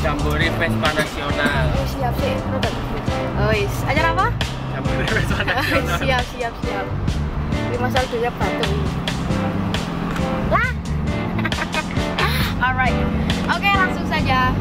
Jambore Vespa Nasional. Oh, siap sih, produk. Oh, is. apa? Jambore Vespa Nasional. siap, siap, siap. Di masal dunia batu. Lah. Alright. Oke, okay, langsung saja.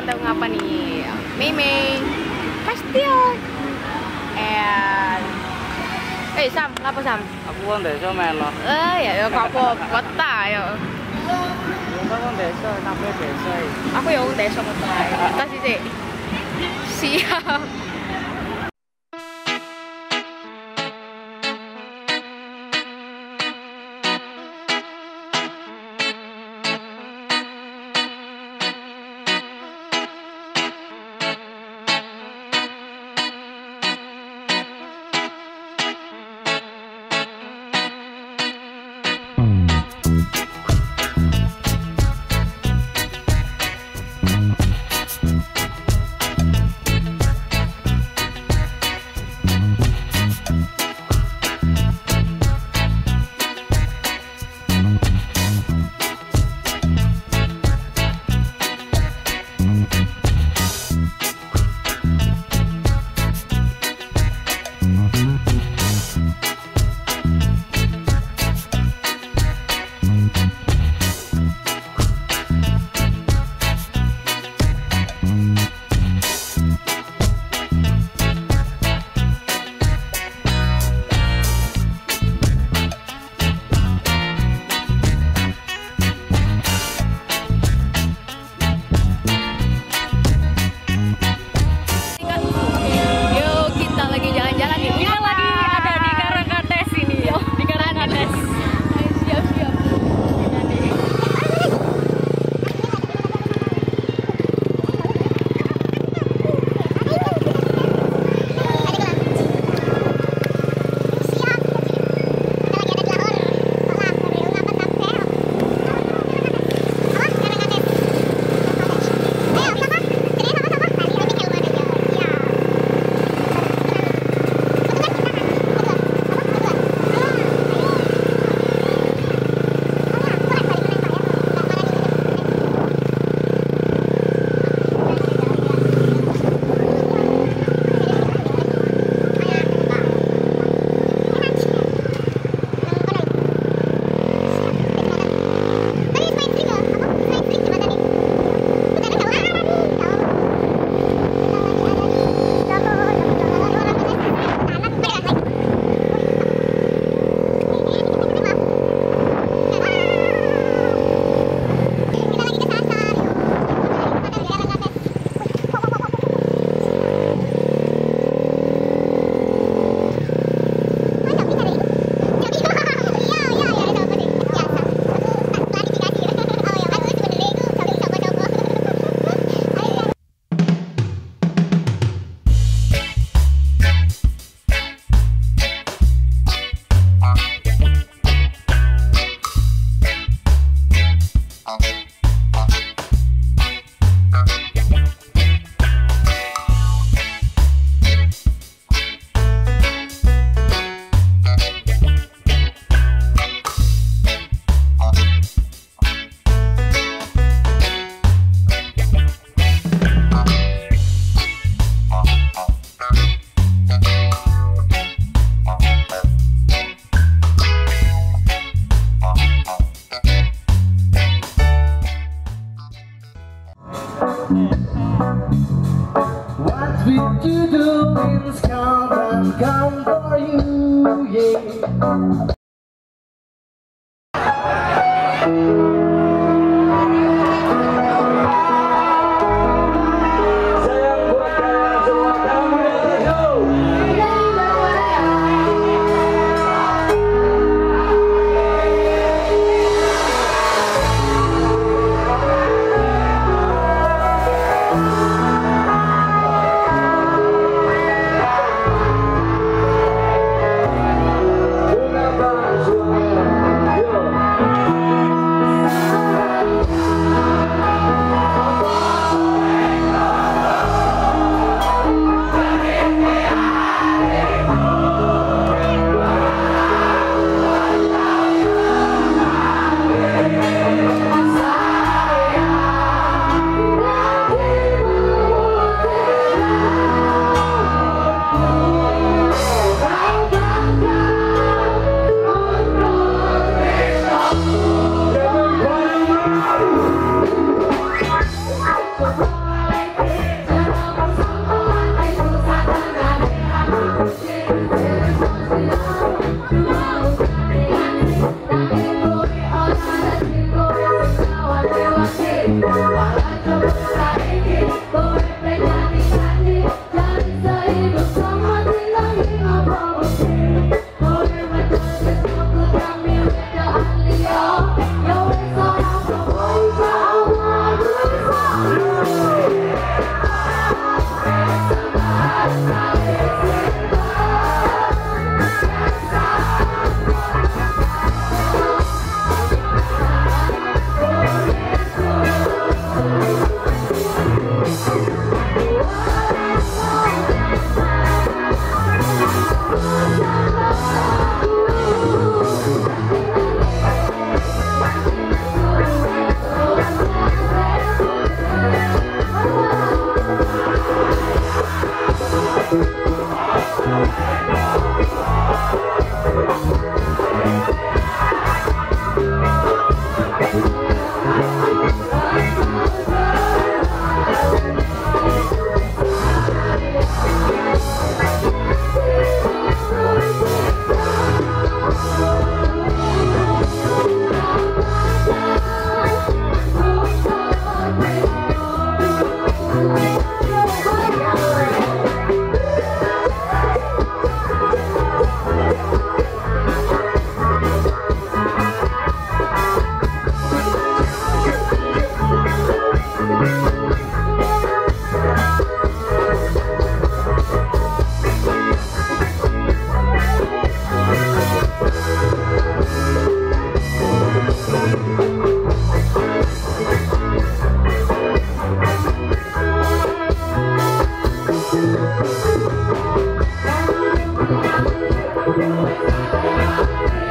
pantau ngapa nih Meme Castillo and eh Sam apa Sam aku kan desa lo. eh ya ya kau kota ya aku kan desa namanya desa aku ya desa kota kita sih siap What did you do come and Come for you, yeah. Thank you. Thank you.